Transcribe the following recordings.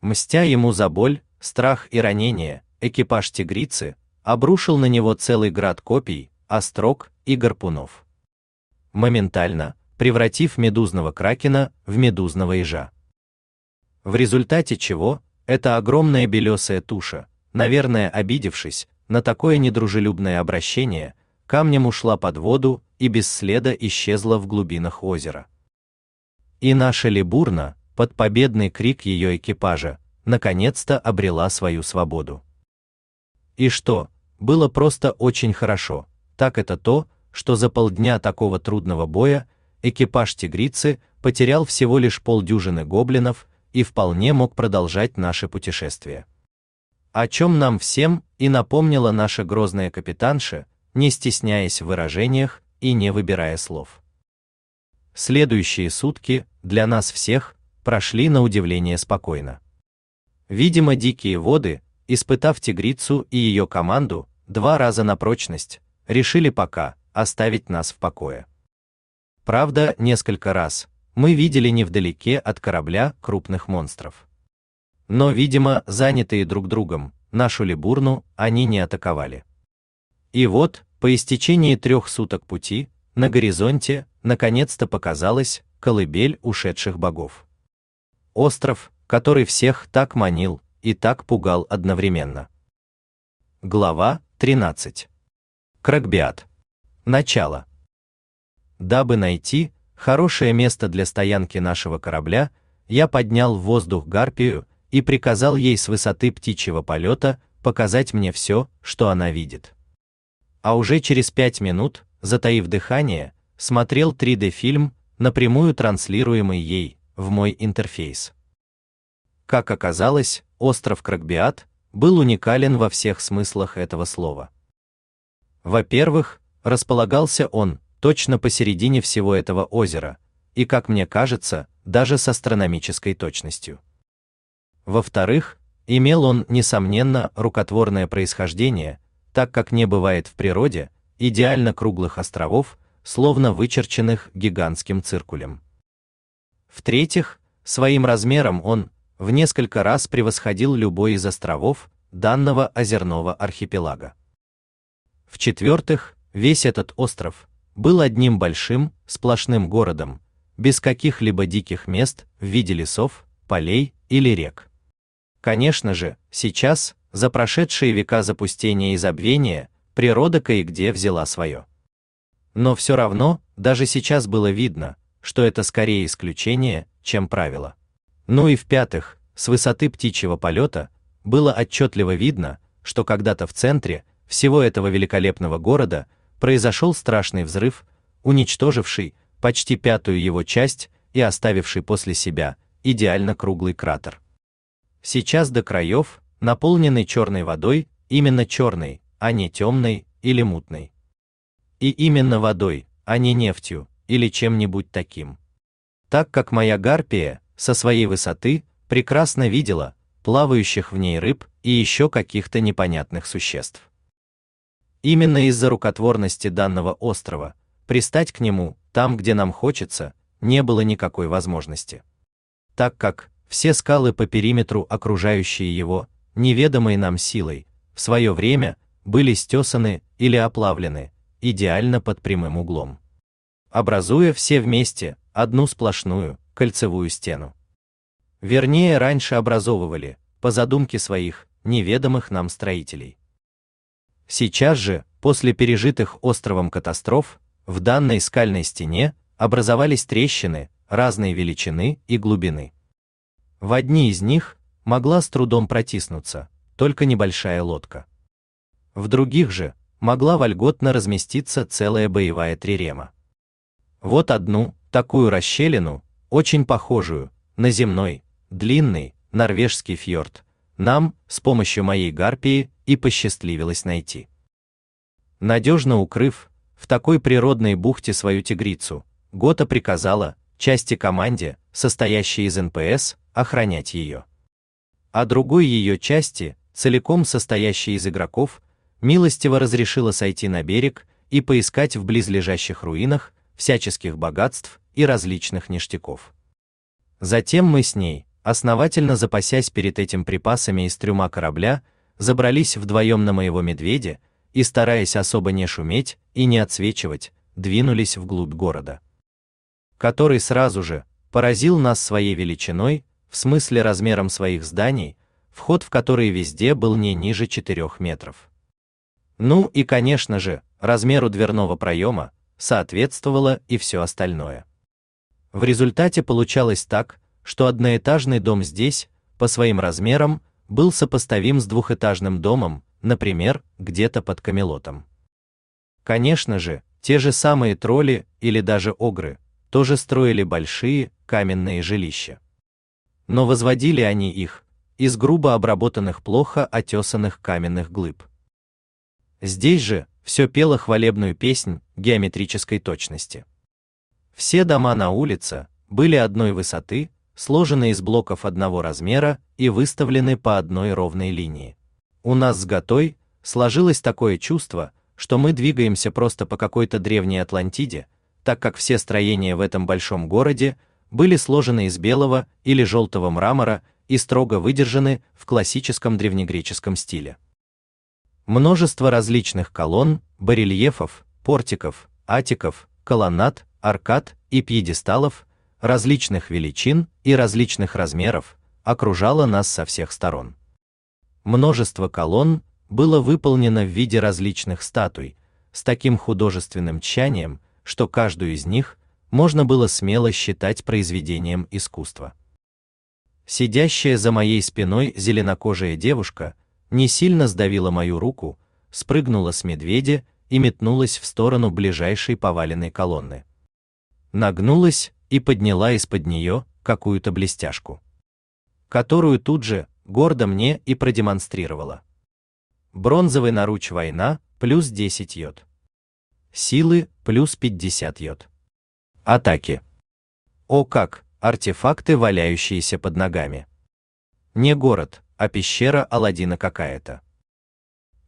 Мстя ему за боль, страх и ранение, экипаж тигрицы обрушил на него целый град копий, острог и гарпунов. Моментально превратив медузного кракена в медузного ежа. В результате чего эта огромная белесая туша, наверное, обидевшись на такое недружелюбное обращение, камнем ушла под воду и без следа исчезла в глубинах озера. И наша Либурна, под победный крик ее экипажа, наконец-то обрела свою свободу. И что, было просто очень хорошо, так это то, что за полдня такого трудного боя экипаж тигрицы потерял всего лишь полдюжины гоблинов и вполне мог продолжать наше путешествие. О чем нам всем и напомнила наша грозная капитанша, не стесняясь в выражениях и не выбирая слов. Следующие сутки для нас всех прошли на удивление спокойно. Видимо, дикие воды, испытав тигрицу и ее команду два раза на прочность, решили пока оставить нас в покое. Правда, несколько раз мы видели невдалеке от корабля крупных монстров. Но, видимо, занятые друг другом, нашу либурну они не атаковали. И вот, по истечении трех суток пути, на горизонте наконец-то показалась колыбель ушедших богов. Остров, который всех так манил и так пугал одновременно. Глава 13. Крагбиат. Начало. Дабы найти хорошее место для стоянки нашего корабля, я поднял в воздух гарпию и приказал ей с высоты птичьего полета показать мне все, что она видит а уже через пять минут, затаив дыхание, смотрел 3D-фильм, напрямую транслируемый ей в мой интерфейс. Как оказалось, остров Крагбиат был уникален во всех смыслах этого слова. Во-первых, располагался он точно посередине всего этого озера, и, как мне кажется, даже с астрономической точностью. Во-вторых, имел он несомненно рукотворное происхождение, так как не бывает в природе идеально круглых островов, словно вычерченных гигантским циркулем. В-третьих, своим размером он в несколько раз превосходил любой из островов данного озерного архипелага. В-четвертых, весь этот остров был одним большим, сплошным городом, без каких-либо диких мест в виде лесов, полей или рек. Конечно же, сейчас за прошедшие века запустения и забвения природа кое-где взяла свое. Но все равно, даже сейчас было видно, что это скорее исключение, чем правило. Ну и в-пятых, с высоты птичьего полета было отчетливо видно, что когда-то в центре всего этого великолепного города произошел страшный взрыв, уничтоживший почти пятую его часть и оставивший после себя идеально круглый кратер. Сейчас до краев наполненный черной водой, именно черной, а не темной или мутной. И именно водой, а не нефтью или чем-нибудь таким. Так как моя гарпия со своей высоты прекрасно видела плавающих в ней рыб и еще каких-то непонятных существ. Именно из-за рукотворности данного острова пристать к нему там, где нам хочется, не было никакой возможности. Так как все скалы по периметру, окружающие его, неведомой нам силой, в свое время были стесаны или оплавлены, идеально под прямым углом, образуя все вместе одну сплошную кольцевую стену. Вернее, раньше образовывали, по задумке своих неведомых нам строителей. Сейчас же, после пережитых островом катастроф, в данной скальной стене образовались трещины разной величины и глубины. В одни из них могла с трудом протиснуться, только небольшая лодка. В других же могла вольготно разместиться целая боевая трирема. Вот одну такую расщелину, очень похожую на земной, длинный норвежский фьорд, нам с помощью моей гарпии и посчастливилось найти. Надежно укрыв в такой природной бухте свою тигрицу, Гота приказала части команде, состоящей из НПС, охранять ее а другой ее части, целиком состоящей из игроков, милостиво разрешила сойти на берег и поискать в близлежащих руинах всяческих богатств и различных ништяков. Затем мы с ней основательно запасясь перед этим припасами из трюма корабля, забрались вдвоем на моего медведя и, стараясь особо не шуметь и не отсвечивать, двинулись вглубь города, который сразу же поразил нас своей величиной, в смысле размером своих зданий, вход в которые везде был не ниже 4 метров. Ну и, конечно же, размеру дверного проема соответствовало и все остальное. В результате получалось так, что одноэтажный дом здесь, по своим размерам, был сопоставим с двухэтажным домом, например, где-то под Камелотом. Конечно же, те же самые тролли или даже огры тоже строили большие каменные жилища. Но возводили они их из грубо обработанных плохо отесанных каменных глыб. Здесь же все пело хвалебную песнь геометрической точности. Все дома на улице были одной высоты, сложены из блоков одного размера и выставлены по одной ровной линии. У нас с Готой сложилось такое чувство, что мы двигаемся просто по какой-то древней Атлантиде, так как все строения в этом большом городе были сложены из белого или желтого мрамора и строго выдержаны в классическом древнегреческом стиле. Множество различных колонн, барельефов, портиков, атиков, колоннад, аркад и пьедесталов различных величин и различных размеров окружало нас со всех сторон. Множество колонн было выполнено в виде различных статуй с таким художественным тщанием, что каждую из них можно было смело считать произведением искусства. Сидящая за моей спиной зеленокожая девушка не сильно сдавила мою руку, спрыгнула с медведя и метнулась в сторону ближайшей поваленной колонны. Нагнулась и подняла из-под нее какую-то блестяшку, которую тут же гордо мне и продемонстрировала. Бронзовый наруч война плюс 10 йод. Силы плюс 50 йод. Атаки. О как, артефакты, валяющиеся под ногами. Не город, а пещера Аладдина какая-то.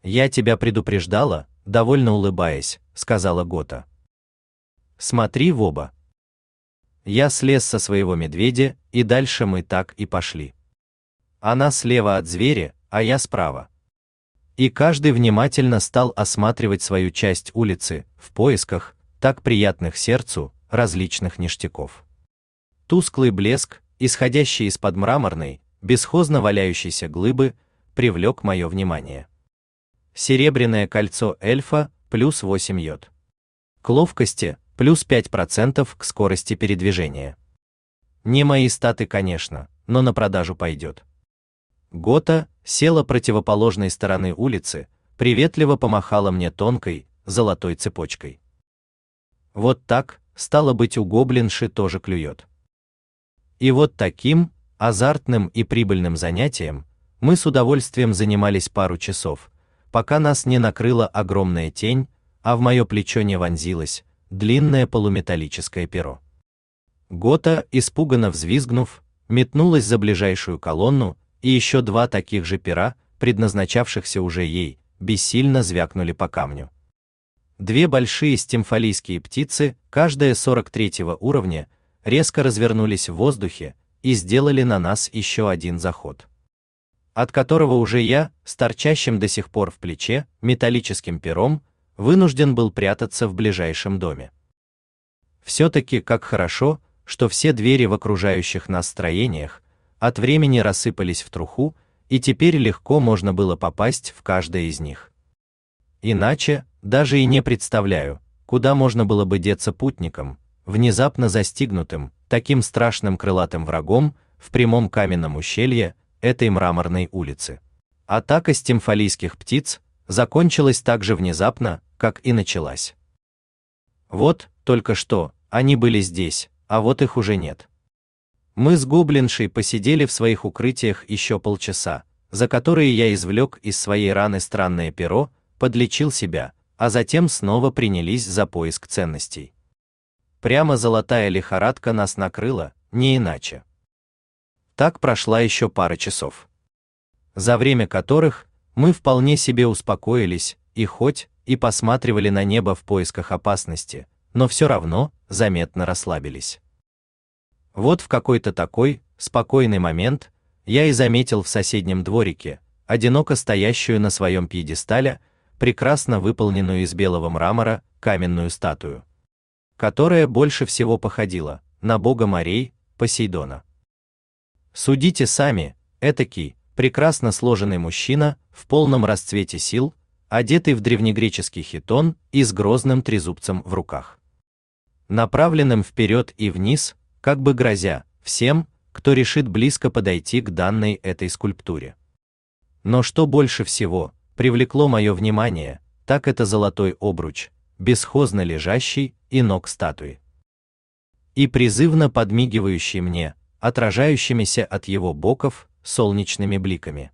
Я тебя предупреждала, довольно улыбаясь, сказала Гота. Смотри в оба. Я слез со своего медведя, и дальше мы так и пошли. Она слева от зверя, а я справа. И каждый внимательно стал осматривать свою часть улицы в поисках так приятных сердцу различных ништяков. Тусклый блеск, исходящий из-под мраморной, бесхозно валяющейся глыбы, привлек мое внимание. Серебряное кольцо эльфа плюс 8 йод. К ловкости плюс 5% к скорости передвижения. Не мои статы, конечно, но на продажу пойдет. Гота села противоположной стороны улицы, приветливо помахала мне тонкой, золотой цепочкой. Вот так, стало быть, у гоблинши тоже клюет. И вот таким, азартным и прибыльным занятием мы с удовольствием занимались пару часов, пока нас не накрыла огромная тень, а в мое плечо не вонзилось длинное полуметаллическое перо. Гота, испуганно взвизгнув, метнулась за ближайшую колонну, и еще два таких же пера, предназначавшихся уже ей, бессильно звякнули по камню. Две большие стимфалийские птицы, каждая 43 уровня, резко развернулись в воздухе и сделали на нас еще один заход. От которого уже я, с торчащим до сих пор в плече, металлическим пером, вынужден был прятаться в ближайшем доме. Все-таки как хорошо, что все двери в окружающих нас строениях от времени рассыпались в труху, и теперь легко можно было попасть в каждое из них. Иначе, даже и не представляю, куда можно было бы деться путникам, внезапно застигнутым таким страшным крылатым врагом в прямом каменном ущелье этой мраморной улицы. Атака стимфалийских птиц закончилась так же внезапно, как и началась. Вот, только что, они были здесь, а вот их уже нет. Мы с гоблиншей посидели в своих укрытиях еще полчаса, за которые я извлек из своей раны странное перо, подлечил себя, а затем снова принялись за поиск ценностей. Прямо золотая лихорадка нас накрыла, не иначе. Так прошла еще пара часов, за время которых мы вполне себе успокоились и хоть и посматривали на небо в поисках опасности, но все равно заметно расслабились. Вот в какой-то такой спокойный момент, я и заметил в соседнем дворике, одиноко стоящую на своем пьедестале, прекрасно выполненную из белого мрамора каменную статую, которая больше всего походила на бога морей Посейдона. Судите сами, этакий прекрасно сложенный мужчина в полном расцвете сил, одетый в древнегреческий хитон и с грозным трезубцем в руках, направленным вперед и вниз, как бы грозя всем, кто решит близко подойти к данной этой скульптуре. Но что больше всего привлекло мое внимание, так это золотой обруч, бесхозно лежащий и ног статуи. И призывно подмигивающий мне, отражающимися от его боков солнечными бликами.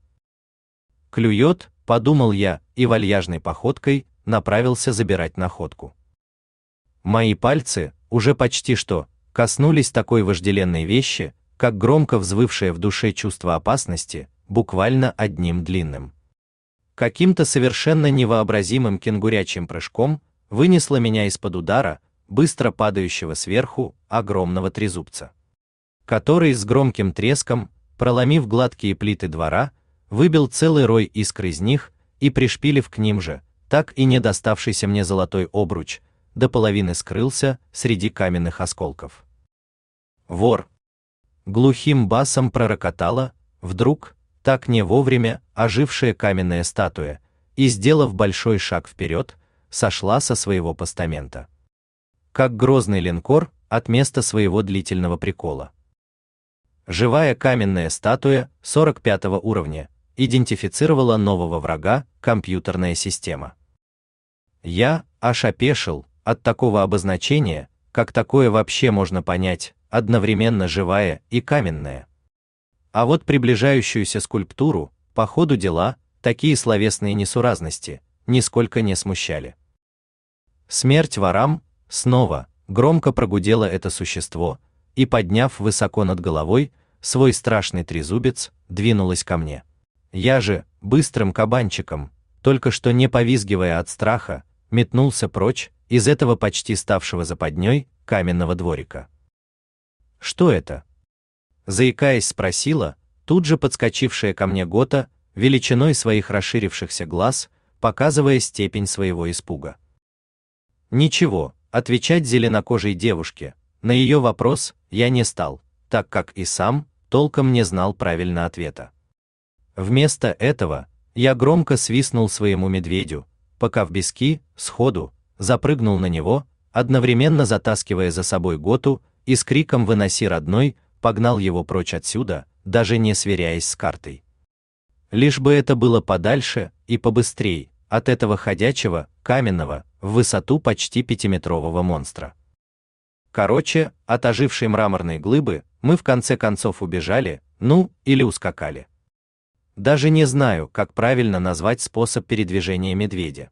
Клюет, подумал я, и вальяжной походкой направился забирать находку. Мои пальцы уже почти что коснулись такой вожделенной вещи, как громко взвывшее в душе чувство опасности, буквально одним длинным. Каким-то совершенно невообразимым кенгурячим прыжком вынесло меня из-под удара, быстро падающего сверху, огромного трезубца, который с громким треском, проломив гладкие плиты двора, выбил целый рой искр из них и пришпилив к ним же, так и не доставшийся мне золотой обруч, до половины скрылся среди каменных осколков. Вор. Глухим басом пророкотала, вдруг, так не вовремя, ожившая каменная статуя, и, сделав большой шаг вперед, сошла со своего постамента. Как грозный линкор от места своего длительного прикола. Живая каменная статуя 45 уровня идентифицировала нового врага, компьютерная система. Я аж опешил от такого обозначения, как такое вообще можно понять, одновременно живая и каменная. А вот приближающуюся скульптуру, по ходу дела, такие словесные несуразности нисколько не смущали. Смерть ворам, снова громко прогудело это существо, и подняв высоко над головой свой страшный трезубец, двинулась ко мне. Я же, быстрым кабанчиком, только что не повизгивая от страха, метнулся прочь из этого почти ставшего западней каменного дворика. Что это? Заикаясь, спросила, тут же подскочившая ко мне Гота, величиной своих расширившихся глаз, показывая степень своего испуга. Ничего, отвечать зеленокожей девушке на ее вопрос я не стал, так как и сам толком не знал правильного ответа. Вместо этого я громко свистнул своему медведю, пока в биски сходу запрыгнул на него, одновременно затаскивая за собой Готу и с криком выноси родной, погнал его прочь отсюда, даже не сверяясь с картой. Лишь бы это было подальше и побыстрей от этого ходячего, каменного, в высоту почти пятиметрового монстра. Короче, от ожившей мраморной глыбы мы в конце концов убежали, ну, или ускакали. Даже не знаю, как правильно назвать способ передвижения медведя.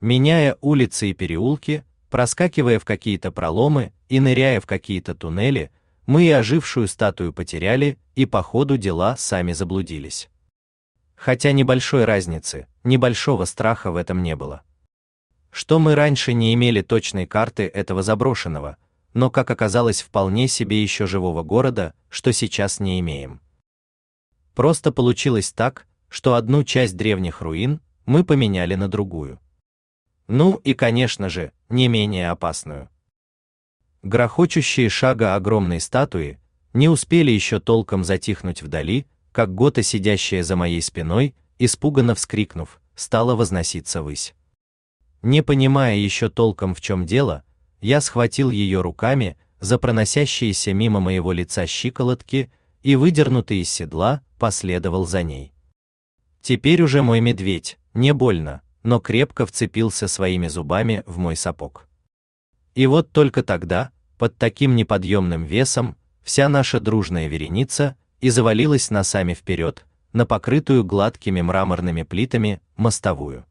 Меняя улицы и переулки, проскакивая в какие-то проломы и ныряя в какие-то туннели, мы и ожившую статую потеряли, и по ходу дела сами заблудились. Хотя небольшой разницы, небольшого страха в этом не было что мы раньше не имели точной карты этого заброшенного, но как оказалось вполне себе еще живого города, что сейчас не имеем. Просто получилось так, что одну часть древних руин мы поменяли на другую. Ну и, конечно же, не менее опасную. Грохочущие шага огромной статуи не успели еще толком затихнуть вдали, как Гота, сидящая за моей спиной, испуганно вскрикнув, стала возноситься ввысь. Не понимая еще толком в чем дело, я схватил ее руками за проносящиеся мимо моего лица щиколотки и, выдернутый из седла, последовал за ней. Теперь уже мой медведь, не больно, но крепко вцепился своими зубами в мой сапог. И вот только тогда, под таким неподъемным весом, вся наша дружная вереница и завалилась носами вперед, на покрытую гладкими мраморными плитами мостовую.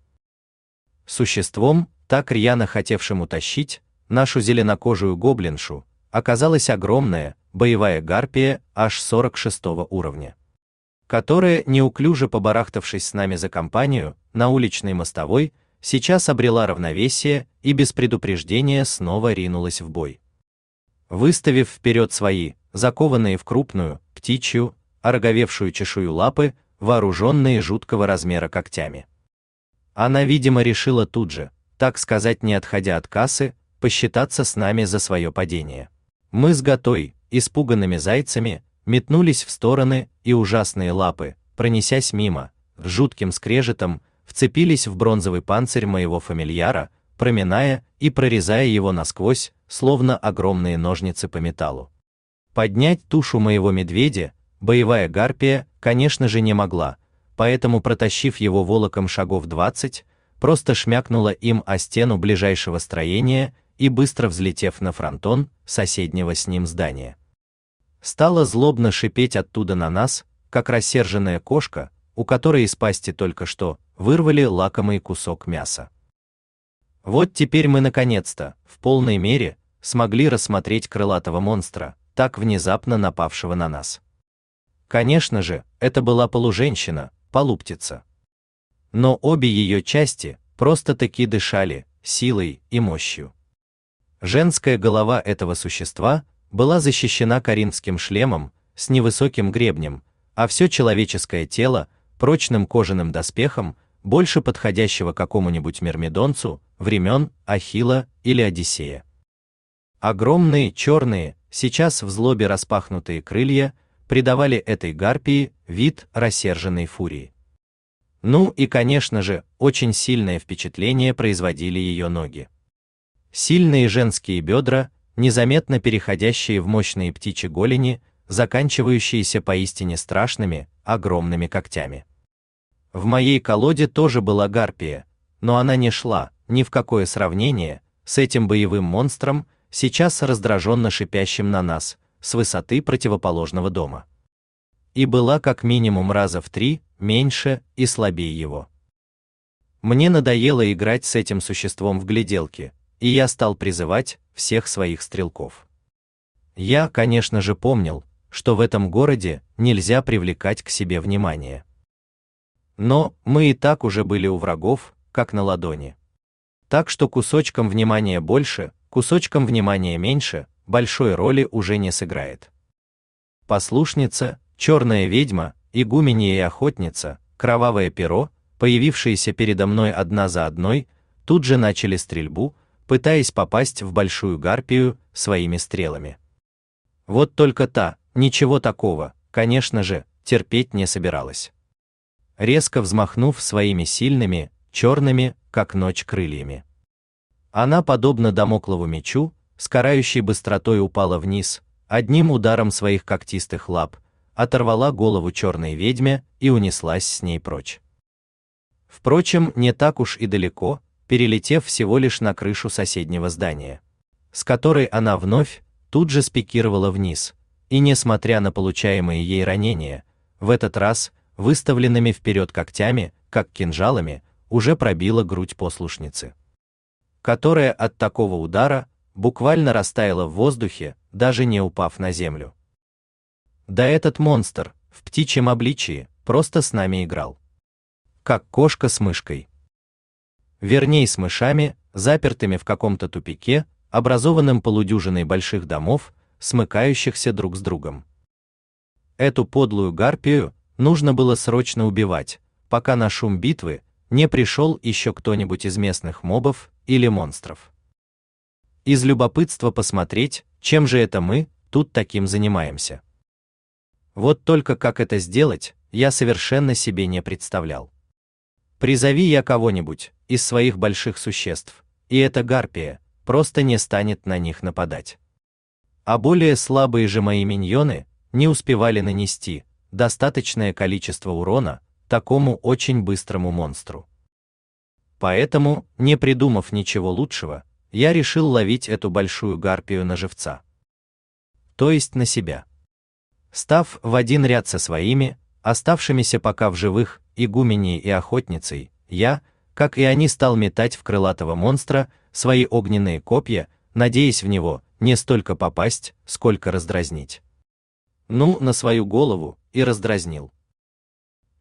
Существом, так рьяно хотевшим утащить нашу зеленокожую гоблиншу, оказалась огромная боевая гарпия аж 46 уровня, которая, неуклюже побарахтавшись с нами за компанию на уличной мостовой, сейчас обрела равновесие и без предупреждения снова ринулась в бой. Выставив вперед свои закованные в крупную, птичью, ороговевшую чешую лапы, вооруженные жуткого размера когтями. Она, видимо, решила тут же, так сказать, не отходя от кассы, посчитаться с нами за свое падение. Мы с Готой, испуганными зайцами, метнулись в стороны, и ужасные лапы, пронесясь мимо, с жутким скрежетом, вцепились в бронзовый панцирь моего фамильяра, проминая и прорезая его насквозь, словно огромные ножницы по металлу. Поднять тушу моего медведя, боевая гарпия, конечно же, не могла, поэтому, протащив его волоком шагов двадцать, просто шмякнула им о стену ближайшего строения и быстро взлетев на фронтон соседнего с ним здания. Стала злобно шипеть оттуда на нас, как рассерженная кошка, у которой из пасти только что вырвали лакомый кусок мяса. Вот теперь мы наконец-то, в полной мере, смогли рассмотреть крылатого монстра, так внезапно напавшего на нас. Конечно же, это была полуженщина, полуптица. Но обе ее части просто-таки дышали силой и мощью. Женская голова этого существа была защищена коринфским шлемом с невысоким гребнем, а все человеческое тело прочным кожаным доспехом, больше подходящего какому-нибудь мермидонцу времен Ахила или Одиссея. Огромные черные, сейчас в злобе распахнутые крылья придавали этой гарпии вид рассерженной фурии. Ну и, конечно же, очень сильное впечатление производили ее ноги. Сильные женские бедра, незаметно переходящие в мощные птичьи голени, заканчивающиеся поистине страшными, огромными когтями. В моей колоде тоже была гарпия, но она не шла ни в какое сравнение с этим боевым монстром, сейчас раздраженно шипящим на нас с высоты противоположного дома. И была как минимум раза в три меньше и слабее его. Мне надоело играть с этим существом в гляделки, и я стал призывать всех своих стрелков. Я, конечно же, помнил, что в этом городе нельзя привлекать к себе внимание. Но мы и так уже были у врагов, как на ладони. Так что кусочком внимания больше, кусочком внимания меньше, большой роли уже не сыграет. Послушница, черная ведьма, игуменья и охотница, кровавое перо, появившиеся передо мной одна за одной, тут же начали стрельбу, пытаясь попасть в большую гарпию своими стрелами. Вот только та, ничего такого, конечно же, терпеть не собиралась резко взмахнув своими сильными, черными, как ночь крыльями. Она, подобно домоклову мечу, с карающей быстротой упала вниз, одним ударом своих когтистых лап, оторвала голову черной ведьме и унеслась с ней прочь. Впрочем, не так уж и далеко, перелетев всего лишь на крышу соседнего здания, с которой она вновь тут же спикировала вниз, и несмотря на получаемые ей ранения, в этот раз выставленными вперед когтями, как кинжалами, уже пробила грудь послушницы, которая от такого удара буквально растаяла в воздухе, даже не упав на землю. Да этот монстр в птичьем обличии просто с нами играл, как кошка с мышкой. Вернее, с мышами, запертыми в каком-то тупике, образованном полудюжиной больших домов, смыкающихся друг с другом. Эту подлую гарпию нужно было срочно убивать, пока на шум битвы не пришел еще кто-нибудь из местных мобов или монстров. Из любопытства посмотреть, чем же это мы тут таким занимаемся. Вот только как это сделать, я совершенно себе не представлял. Призови я кого-нибудь из своих больших существ, и эта гарпия просто не станет на них нападать. А более слабые же мои миньоны не успевали нанести достаточное количество урона такому очень быстрому монстру. Поэтому, не придумав ничего лучшего, я решил ловить эту большую гарпию на живца. То есть на себя. Став в один ряд со своими, оставшимися пока в живых, игуменей и охотницей, я, как и они, стал метать в крылатого монстра свои огненные копья, надеясь в него не столько попасть, сколько раздразнить. Ну, на свою голову, и раздразнил.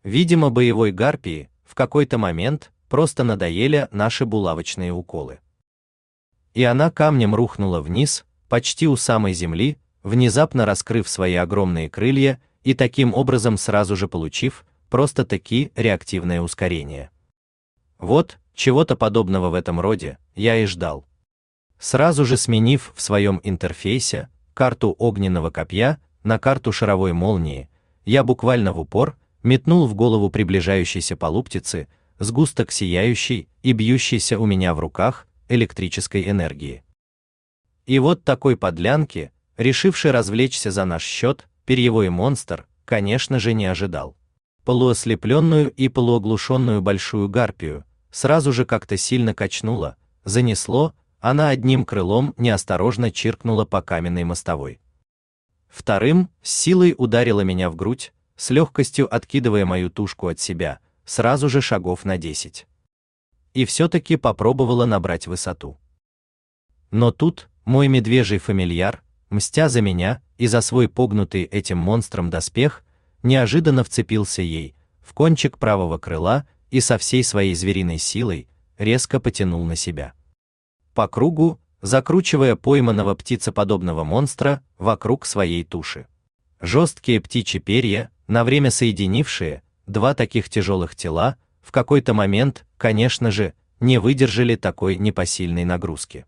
Видимо, боевой гарпии в какой-то момент просто надоели наши булавочные уколы. И она камнем рухнула вниз, почти у самой земли, внезапно раскрыв свои огромные крылья и таким образом сразу же получив просто-таки реактивное ускорение. Вот, чего-то подобного в этом роде я и ждал. Сразу же сменив в своем интерфейсе карту огненного копья на карту шаровой молнии, я буквально в упор метнул в голову приближающейся полуптицы сгусток сияющей и бьющейся у меня в руках электрической энергии. И вот такой подлянки, решивший развлечься за наш счет, перьевой монстр, конечно же, не ожидал. Полуослепленную и полуоглушенную большую гарпию сразу же как-то сильно качнуло, занесло, она одним крылом неосторожно чиркнула по каменной мостовой. Вторым с силой ударила меня в грудь, с легкостью откидывая мою тушку от себя, сразу же шагов на десять. И все-таки попробовала набрать высоту. Но тут мой медвежий фамильяр, мстя за меня и за свой погнутый этим монстром доспех, неожиданно вцепился ей в кончик правого крыла и со всей своей звериной силой резко потянул на себя. По кругу, закручивая пойманного птицеподобного монстра вокруг своей туши. Жесткие птичьи перья, на время соединившие два таких тяжелых тела, в какой-то момент, конечно же, не выдержали такой непосильной нагрузки.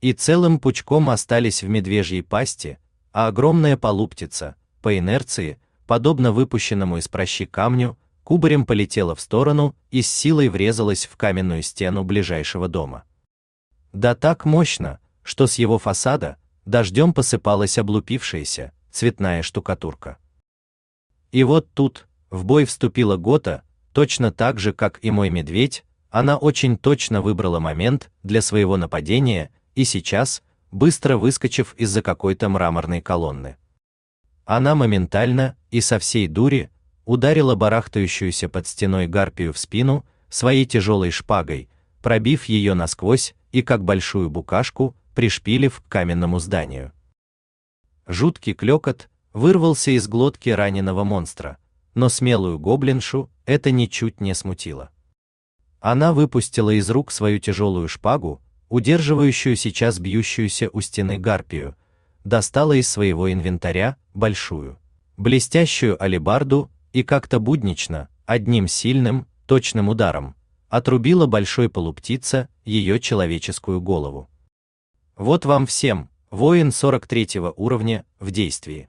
И целым пучком остались в медвежьей пасти, а огромная полуптица, по инерции, подобно выпущенному из прощи камню, кубарем полетела в сторону и с силой врезалась в каменную стену ближайшего дома. Да так мощно, что с его фасада дождем посыпалась облупившаяся цветная штукатурка. И вот тут в бой вступила Гота, точно так же, как и мой медведь, она очень точно выбрала момент для своего нападения и сейчас, быстро выскочив из-за какой-то мраморной колонны, она моментально и со всей дури ударила барахтающуюся под стеной гарпию в спину своей тяжелой шпагой, пробив ее насквозь и как большую букашку пришпилив к каменному зданию. Жуткий клёкот вырвался из глотки раненого монстра, но смелую гоблиншу это ничуть не смутило. Она выпустила из рук свою тяжелую шпагу, удерживающую сейчас бьющуюся у стены гарпию, достала из своего инвентаря большую, блестящую алебарду и как-то буднично, одним сильным, точным ударом, отрубила большой полуптица ее человеческую голову. Вот вам всем, воин 43 уровня, в действии.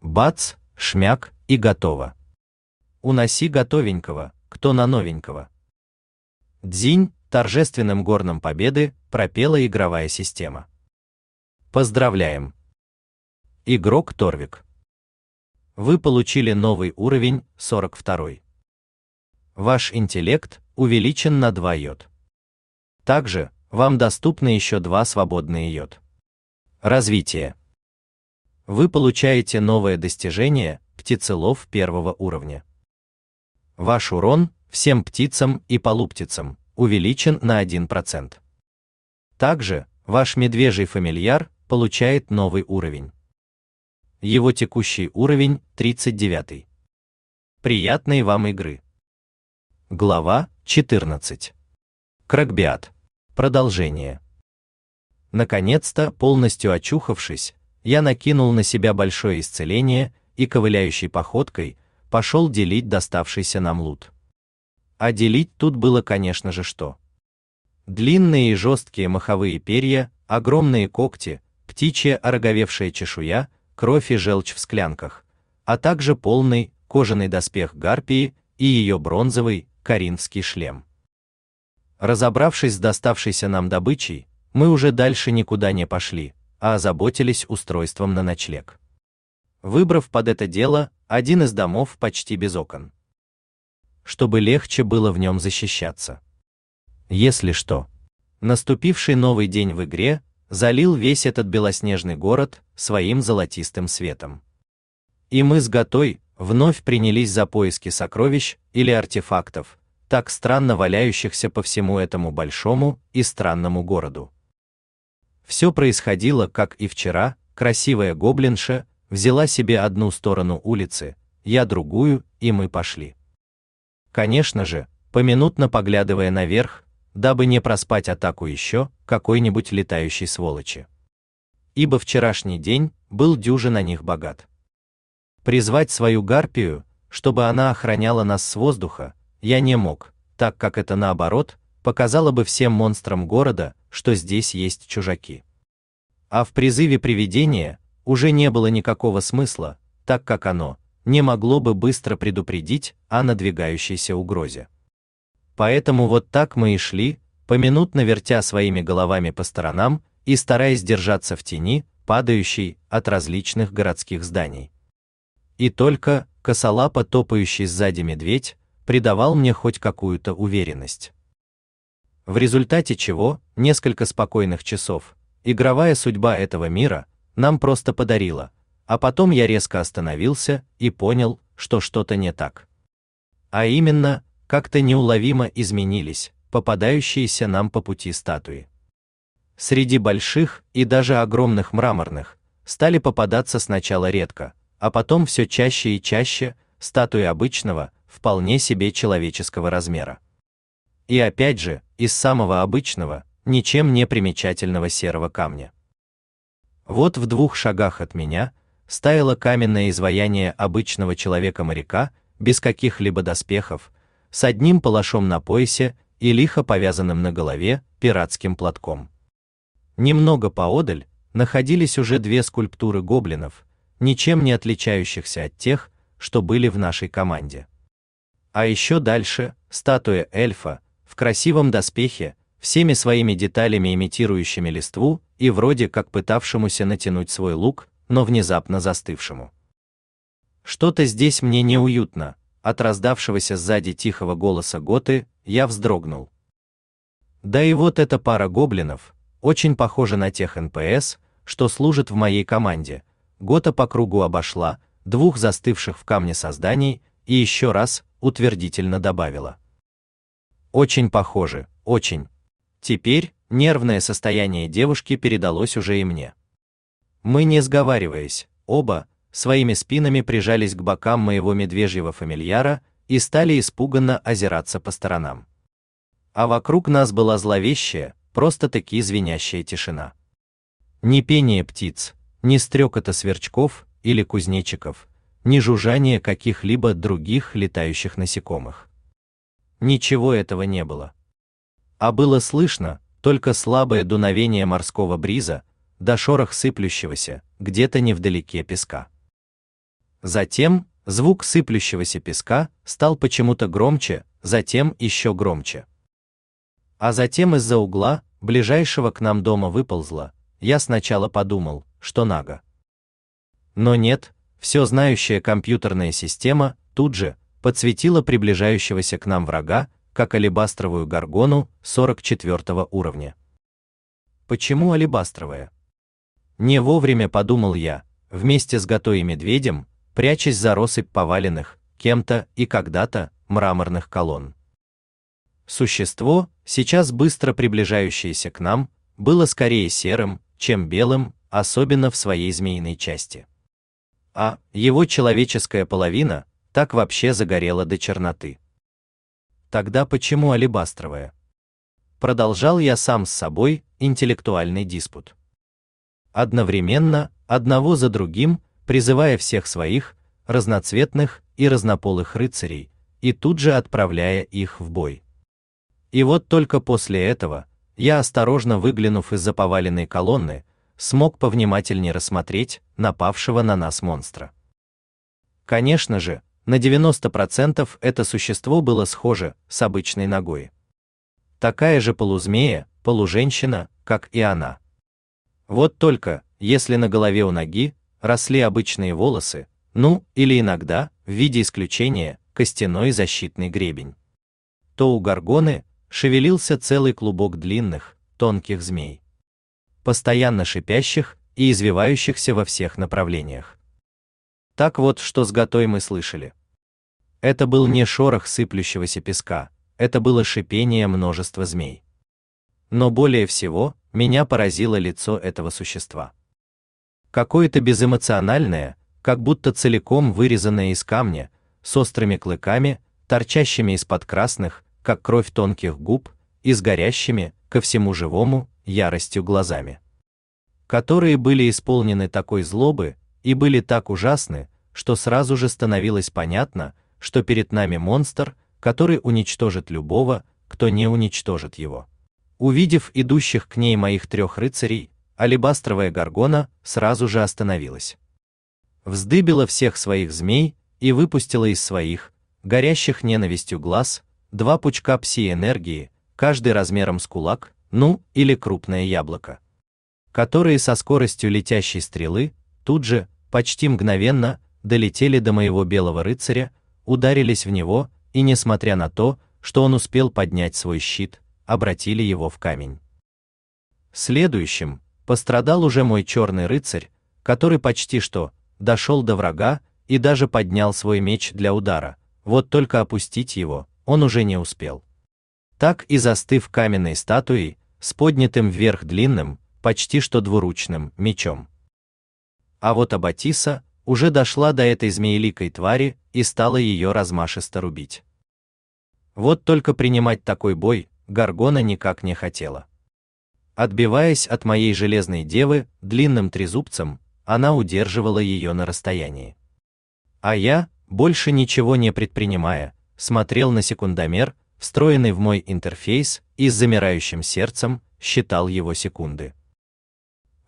Бац, шмяк и готово. Уноси готовенького, кто на новенького. Дзинь, торжественным горном победы, пропела игровая система. Поздравляем! Игрок Торвик. Вы получили новый уровень 42. Ваш интеллект увеличен на 2 йод. Также вам доступны еще два свободные йод. Развитие. Вы получаете новое достижение птицелов первого уровня. Ваш урон всем птицам и полуптицам увеличен на 1%. Также ваш медвежий фамильяр получает новый уровень. Его текущий уровень 39. Приятной вам игры. Глава 14. Крагбиат. Продолжение. Наконец-то, полностью очухавшись, я накинул на себя большое исцеление и ковыляющей походкой пошел делить доставшийся нам лут. А делить тут было, конечно же, что. Длинные и жесткие маховые перья, огромные когти, птичья ороговевшая чешуя, кровь и желчь в склянках, а также полный кожаный доспех гарпии и ее бронзовый коринфский шлем. Разобравшись с доставшейся нам добычей, мы уже дальше никуда не пошли, а озаботились устройством на ночлег. Выбрав под это дело один из домов почти без окон, чтобы легче было в нем защищаться. Если что, наступивший новый день в игре залил весь этот белоснежный город своим золотистым светом. И мы с Готой вновь принялись за поиски сокровищ или артефактов, так странно валяющихся по всему этому большому и странному городу. Все происходило, как и вчера, красивая гоблинша взяла себе одну сторону улицы, я другую, и мы пошли. Конечно же, поминутно поглядывая наверх, дабы не проспать атаку еще какой-нибудь летающей сволочи. ибо вчерашний день был дюже на них богат. Призвать свою гарпию, чтобы она охраняла нас с воздуха, я не мог, так как это наоборот показало бы всем монстрам города, что здесь есть чужаки. А в призыве привидения уже не было никакого смысла, так как оно не могло бы быстро предупредить о надвигающейся угрозе. Поэтому вот так мы и шли, поминутно вертя своими головами по сторонам и стараясь держаться в тени, падающей от различных городских зданий. И только косолапо топающий сзади медведь придавал мне хоть какую-то уверенность. В результате чего несколько спокойных часов игровая судьба этого мира нам просто подарила, а потом я резко остановился и понял, что что-то не так. А именно, как-то неуловимо изменились попадающиеся нам по пути статуи. Среди больших и даже огромных мраморных стали попадаться сначала редко, а потом все чаще и чаще статуи обычного, вполне себе человеческого размера. И опять же, из самого обычного, ничем не примечательного серого камня. Вот в двух шагах от меня стояло каменное изваяние обычного человека-моряка, без каких-либо доспехов, с одним палашом на поясе и лихо повязанным на голове пиратским платком. Немного поодаль находились уже две скульптуры гоблинов, ничем не отличающихся от тех, что были в нашей команде. А еще дальше статуя эльфа в красивом доспехе, всеми своими деталями имитирующими листву и вроде как пытавшемуся натянуть свой лук, но внезапно застывшему. Что-то здесь мне неуютно. От раздавшегося сзади тихого голоса Готы я вздрогнул. Да и вот эта пара гоблинов, очень похожа на тех НПС, что служат в моей команде. Гота по кругу обошла двух застывших в камне созданий и еще раз утвердительно добавила. Очень похожи, очень. Теперь нервное состояние девушки передалось уже и мне. Мы не сговариваясь, оба своими спинами прижались к бокам моего медвежьего фамильяра и стали испуганно озираться по сторонам. А вокруг нас была зловещая, просто-таки звенящая тишина. Ни пение птиц, ни стрекота сверчков или кузнечиков, ни жужжание каких-либо других летающих насекомых. Ничего этого не было. А было слышно только слабое дуновение морского бриза, да шорох сыплющегося где-то невдалеке песка. Затем Звук сыплющегося песка стал почему-то громче, затем еще громче. А затем из-за угла, ближайшего к нам дома выползла, я сначала подумал, что Нага. Но нет, все знающая компьютерная система тут же подсветила приближающегося к нам врага, как алебастровую горгону 44 уровня. Почему алебастровая? Не вовремя подумал я, вместе с Готой Медведем, прячась за россыпь поваленных, кем-то и когда-то, мраморных колонн. Существо, сейчас быстро приближающееся к нам, было скорее серым, чем белым, особенно в своей змеиной части. А его человеческая половина так вообще загорела до черноты. Тогда почему алебастровая? Продолжал я сам с собой интеллектуальный диспут. Одновременно, одного за другим, призывая всех своих разноцветных и разнополых рыцарей и тут же отправляя их в бой. И вот только после этого я осторожно выглянув из-за поваленной колонны, смог повнимательнее рассмотреть напавшего на нас монстра. Конечно же, на 90% это существо было схоже с обычной ногой. Такая же полузмея, полуженщина, как и она. Вот только, если на голове у ноги росли обычные волосы, ну, или иногда, в виде исключения, костяной защитный гребень. То у горгоны шевелился целый клубок длинных, тонких змей, постоянно шипящих и извивающихся во всех направлениях. Так вот, что с готой мы слышали. Это был не шорох сыплющегося песка, это было шипение множества змей. Но более всего меня поразило лицо этого существа какое-то безэмоциональное, как будто целиком вырезанное из камня, с острыми клыками, торчащими из-под красных, как кровь тонких губ, и с горящими, ко всему живому, яростью глазами. которые были исполнены такой злобы и были так ужасны, что сразу же становилось понятно, что перед нами монстр, который уничтожит любого, кто не уничтожит его. Увидев идущих к ней моих трех рыцарей, алебастровая горгона сразу же остановилась. Вздыбила всех своих змей и выпустила из своих, горящих ненавистью глаз, два пучка пси-энергии, каждый размером с кулак, ну, или крупное яблоко, которые со скоростью летящей стрелы тут же, почти мгновенно, долетели до моего белого рыцаря, ударились в него и, несмотря на то, что он успел поднять свой щит, обратили его в камень. Следующим пострадал уже мой черный рыцарь, который почти что дошел до врага и даже поднял свой меч для удара. Вот только опустить его он уже не успел. Так и застыв каменной статуей с поднятым вверх длинным, почти что двуручным мечом. А вот Абатиса уже дошла до этой змееликой твари и стала ее размашисто рубить. Вот только принимать такой бой Гаргона никак не хотела. Отбиваясь от моей железной девы длинным трезубцем, она удерживала ее на расстоянии. А я, больше ничего не предпринимая, смотрел на секундомер, встроенный в мой интерфейс, и с замирающим сердцем считал его секунды.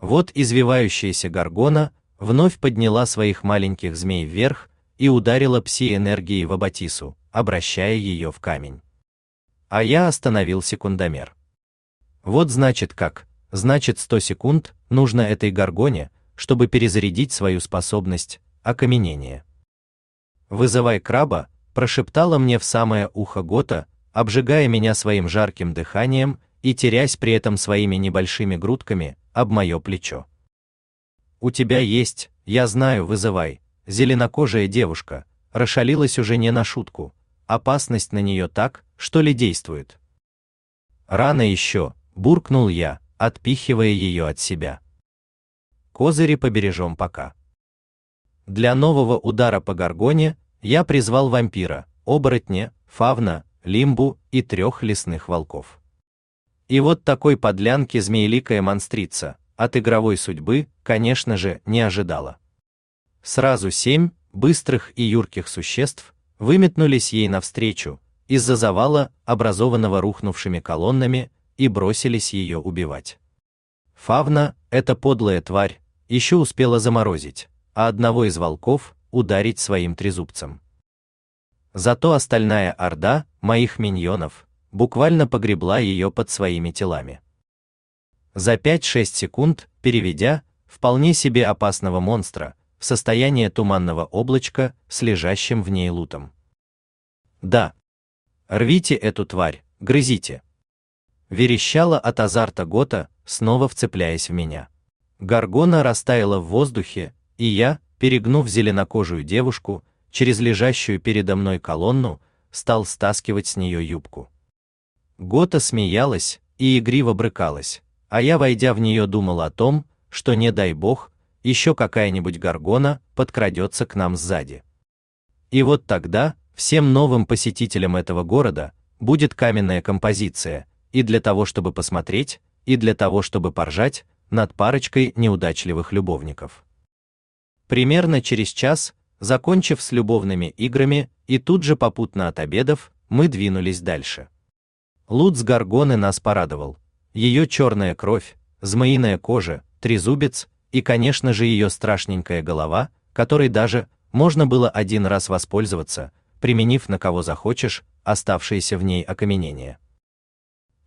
Вот извивающаяся горгона вновь подняла своих маленьких змей вверх и ударила пси-энергией в Абатису, обращая ее в камень. А я остановил секундомер. Вот значит как, значит 100 секунд нужно этой горгоне, чтобы перезарядить свою способность окаменения. Вызывай краба, прошептала мне в самое ухо Гота, обжигая меня своим жарким дыханием и терясь при этом своими небольшими грудками об мое плечо. У тебя есть, я знаю, вызывай. Зеленокожая девушка расшалилась уже не на шутку. Опасность на нее так, что ли действует. Рано еще, буркнул я, отпихивая ее от себя. Козыри побережем пока. Для нового удара по горгоне я призвал вампира, оборотня, фавна, лимбу и трех лесных волков. И вот такой подлянки змееликая монстрица, от игровой судьбы, конечно же, не ожидала. Сразу семь быстрых и юрких существ выметнулись ей навстречу из-за завала, образованного рухнувшими колоннами, и бросились ее убивать. Фавна, эта подлая тварь, еще успела заморозить, а одного из волков ударить своим трезубцем. Зато остальная орда моих миньонов буквально погребла ее под своими телами. За 5-6 секунд, переведя вполне себе опасного монстра в состояние туманного облачка с лежащим в ней лутом. Да. Рвите эту тварь, грызите. Верещала от азарта Гота, снова вцепляясь в меня. Гаргона растаяла в воздухе, и я, перегнув зеленокожую девушку через лежащую передо мной колонну, стал стаскивать с нее юбку. Гота смеялась и игриво брыкалась, а я, войдя в нее, думал о том, что не дай бог, еще какая-нибудь горгона подкрадется к нам сзади. И вот тогда всем новым посетителям этого города будет каменная композиция, и для того, чтобы посмотреть, и для того, чтобы поржать над парочкой неудачливых любовников. Примерно через час, закончив с любовными играми и тут же попутно от обедов, мы двинулись дальше. Лут с горгоны нас порадовал ее черная кровь, змеиная кожа, трезубец и, конечно же, ее страшненькая голова, которой даже можно было один раз воспользоваться, применив на кого захочешь оставшиеся в ней окаменения.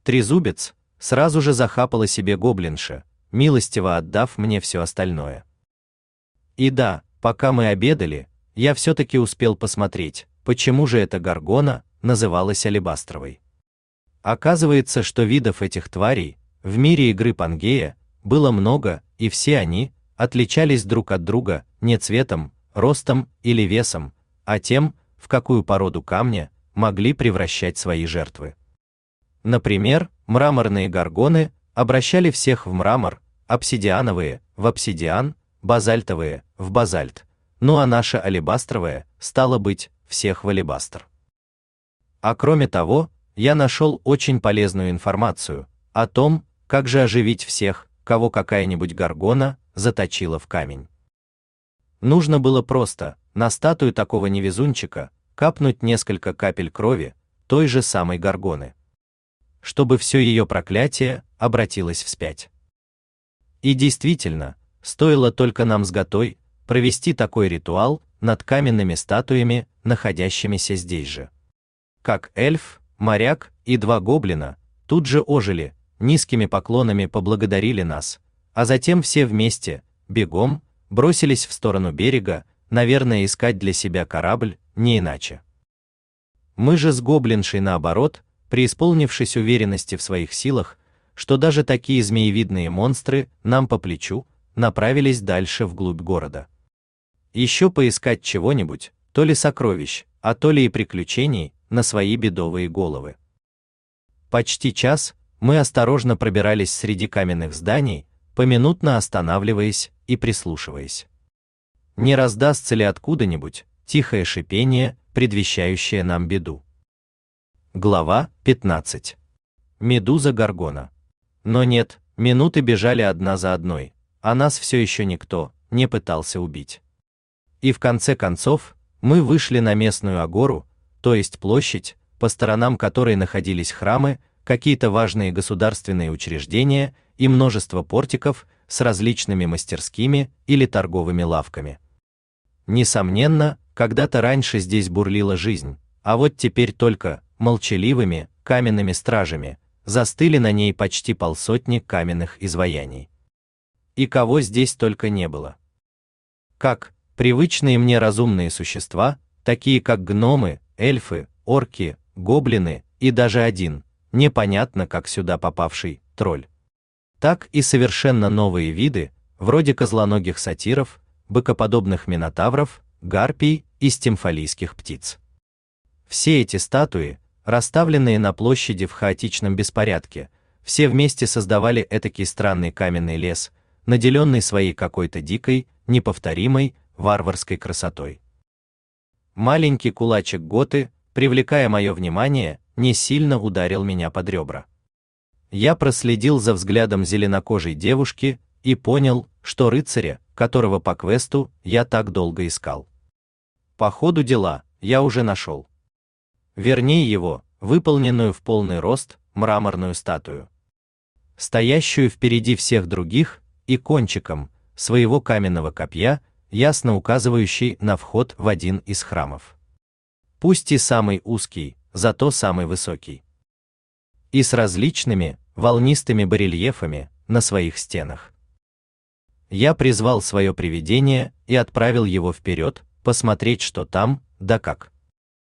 Трезубец сразу же захапала себе гоблинша, милостиво отдав мне все остальное. И да, пока мы обедали, я все-таки успел посмотреть, почему же эта горгона называлась алебастровой. Оказывается, что видов этих тварей в мире игры Пангея было много, и все они отличались друг от друга не цветом, ростом или весом, а тем, в какую породу камня могли превращать свои жертвы. Например, мраморные горгоны обращали всех в мрамор, обсидиановые в обсидиан, базальтовые в базальт. Ну а наша алебастровая стала быть всех в алебастр. А кроме того, я нашел очень полезную информацию о том, как же оживить всех, кого какая-нибудь горгона заточила в камень. Нужно было просто на статую такого невезунчика капнуть несколько капель крови той же самой горгоны, чтобы все ее проклятие обратилось вспять. И действительно, стоило только нам с Готой провести такой ритуал над каменными статуями, находящимися здесь же. Как эльф, моряк и два гоблина тут же ожили, низкими поклонами поблагодарили нас, а затем все вместе, бегом, бросились в сторону берега, наверное, искать для себя корабль, не иначе. Мы же с гоблиншей наоборот, преисполнившись уверенности в своих силах, что даже такие змеевидные монстры нам по плечу, направились дальше вглубь города. Еще поискать чего-нибудь, то ли сокровищ, а то ли и приключений на свои бедовые головы. Почти час мы осторожно пробирались среди каменных зданий, поминутно останавливаясь и прислушиваясь. Не раздастся ли откуда-нибудь тихое шипение, предвещающее нам беду. Глава 15. Медуза Гаргона. Но нет, минуты бежали одна за одной, а нас все еще никто не пытался убить. И в конце концов, мы вышли на местную агору, то есть площадь, по сторонам которой находились храмы, какие-то важные государственные учреждения и множество портиков с различными мастерскими или торговыми лавками. Несомненно, когда-то раньше здесь бурлила жизнь, а вот теперь только молчаливыми каменными стражами застыли на ней почти полсотни каменных изваяний. И кого здесь только не было. Как привычные мне разумные существа, такие как гномы, эльфы, орки, гоблины и даже один непонятно как сюда попавший тролль. Так и совершенно новые виды, вроде козлоногих сатиров, быкоподобных минотавров, гарпий и стимфалийских птиц. Все эти статуи, расставленные на площади в хаотичном беспорядке, все вместе создавали этакий странный каменный лес, наделенный своей какой-то дикой, неповторимой, варварской красотой. Маленький кулачек Готы, привлекая мое внимание, не сильно ударил меня под ребра. Я проследил за взглядом зеленокожей девушки и понял, что рыцаря, которого по квесту я так долго искал. По ходу дела я уже нашел. Вернее его, выполненную в полный рост мраморную статую, стоящую впереди всех других и кончиком своего каменного копья, ясно указывающий на вход в один из храмов. Пусть и самый узкий, зато самый высокий. И с различными волнистыми барельефами на своих стенах. Я призвал свое привидение и отправил его вперед, посмотреть, что там, да как.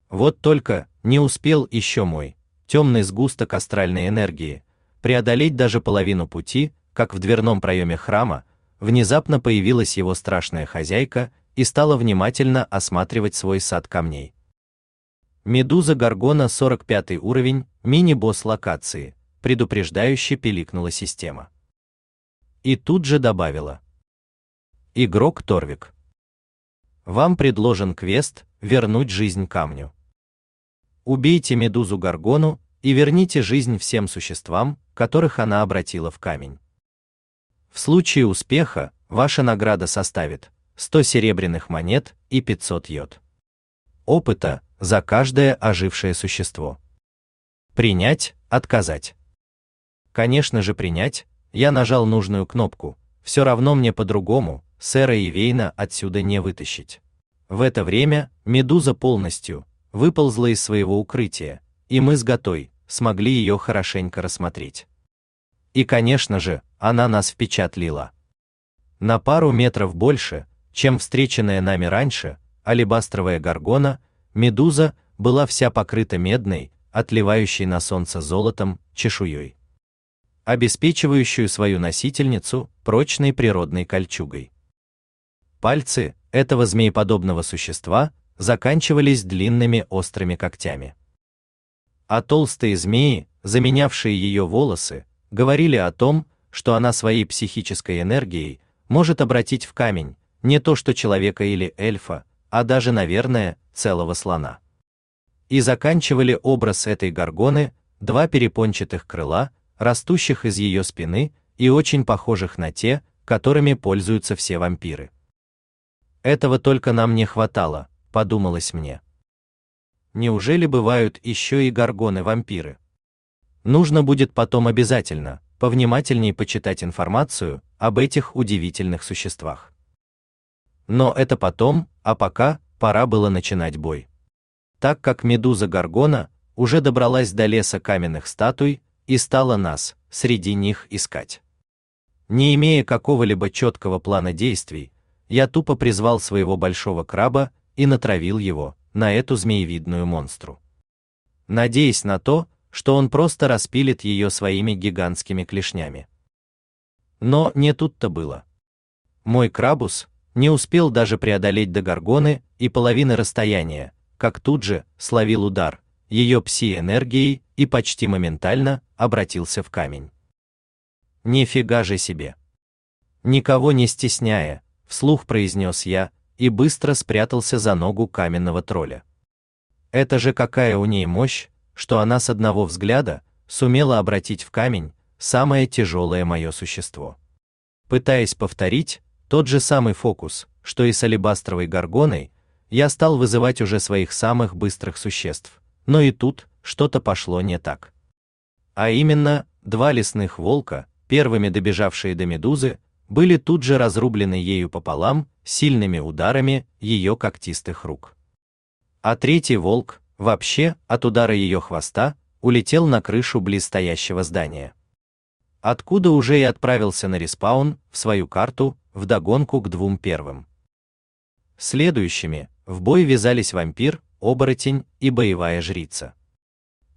Вот только не успел еще мой темный сгусток астральной энергии преодолеть даже половину пути, как в дверном проеме храма внезапно появилась его страшная хозяйка и стала внимательно осматривать свой сад камней. Медуза Гаргона 45 уровень, мини-босс локации, предупреждающе пиликнула система. И тут же добавила. Игрок Торвик. Вам предложен квест «Вернуть жизнь камню». Убейте медузу Гаргону и верните жизнь всем существам, которых она обратила в камень. В случае успеха ваша награда составит 100 серебряных монет и 500 йод. Опыта за каждое ожившее существо. Принять, отказать. Конечно же принять, я нажал нужную кнопку, все равно мне по-другому, сэра Ивейна отсюда не вытащить. В это время медуза полностью выползла из своего укрытия, и мы с Готой смогли ее хорошенько рассмотреть. И, конечно же, она нас впечатлила. На пару метров больше, чем встреченная нами раньше, алебастровая горгона Медуза была вся покрыта медной, отливающей на солнце золотом, чешуей, обеспечивающую свою носительницу прочной природной кольчугой. Пальцы этого змееподобного существа заканчивались длинными острыми когтями. А толстые змеи, заменявшие ее волосы, говорили о том, что она своей психической энергией может обратить в камень не то что человека или эльфа, а даже, наверное, целого слона. И заканчивали образ этой горгоны два перепончатых крыла, растущих из ее спины и очень похожих на те, которыми пользуются все вампиры. Этого только нам не хватало, подумалось мне. Неужели бывают еще и горгоны-вампиры? Нужно будет потом обязательно повнимательней почитать информацию об этих удивительных существах. Но это потом, а пока пора было начинать бой. Так как медуза Горгона уже добралась до леса каменных статуй и стала нас среди них искать. Не имея какого-либо четкого плана действий, я тупо призвал своего большого краба и натравил его на эту змеевидную монстру. Надеясь на то, что он просто распилит ее своими гигантскими клешнями. Но не тут-то было. Мой крабус не успел даже преодолеть до горгоны и половины расстояния, как тут же словил удар ее пси-энергией и почти моментально обратился в камень. Нифига же себе. Никого не стесняя, вслух произнес я и быстро спрятался за ногу каменного тролля. Это же какая у ней мощь, что она с одного взгляда сумела обратить в камень самое тяжелое мое существо. Пытаясь повторить тот же самый фокус, что и с алебастровой горгоной, я стал вызывать уже своих самых быстрых существ. Но и тут что-то пошло не так. А именно, два лесных волка, первыми добежавшие до медузы, были тут же разрублены ею пополам сильными ударами ее когтистых рук. А третий волк, вообще, от удара ее хвоста, улетел на крышу близстоящего здания. Откуда уже и отправился на респаун в свою карту в догонку к двум первым. Следующими в бой вязались вампир, оборотень и боевая жрица.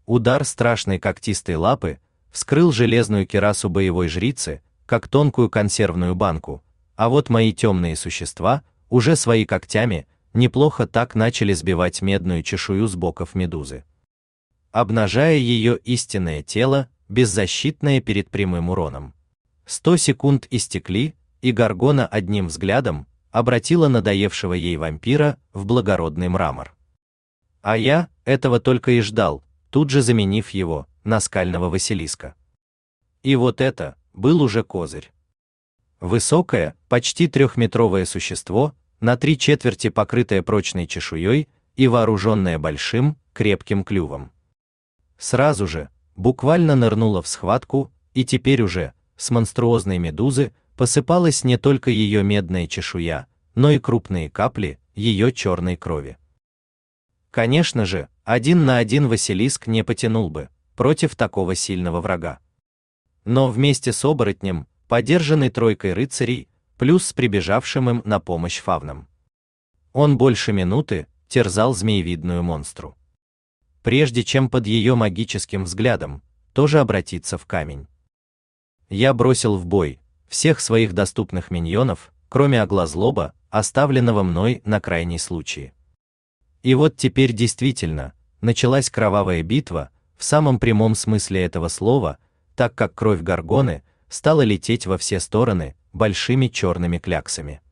Удар страшной когтистой лапы вскрыл железную кирасу боевой жрицы, как тонкую консервную банку, а вот мои темные существа уже свои когтями неплохо так начали сбивать медную чешую с боков медузы, обнажая ее истинное тело, беззащитное перед прямым уроном. Сто секунд истекли, и Гаргона одним взглядом обратила надоевшего ей вампира в благородный мрамор. А я этого только и ждал, тут же заменив его на скального Василиска. И вот это был уже козырь. Высокое, почти трехметровое существо, на три четверти покрытое прочной чешуей и вооруженное большим, крепким клювом. Сразу же, буквально нырнуло в схватку, и теперь уже, с монструозной медузы, посыпалась не только ее медная чешуя, но и крупные капли ее черной крови. Конечно же, один на один Василиск не потянул бы против такого сильного врага. Но вместе с оборотнем, поддержанный тройкой рыцарей, плюс с прибежавшим им на помощь фавном. Он больше минуты терзал змеевидную монстру. Прежде чем под ее магическим взглядом тоже обратиться в камень. Я бросил в бой всех своих доступных миньонов, кроме оглазлоба, оставленного мной на крайний случай. И вот теперь действительно началась кровавая битва в самом прямом смысле этого слова, так как кровь горгоны стала лететь во все стороны большими черными кляксами.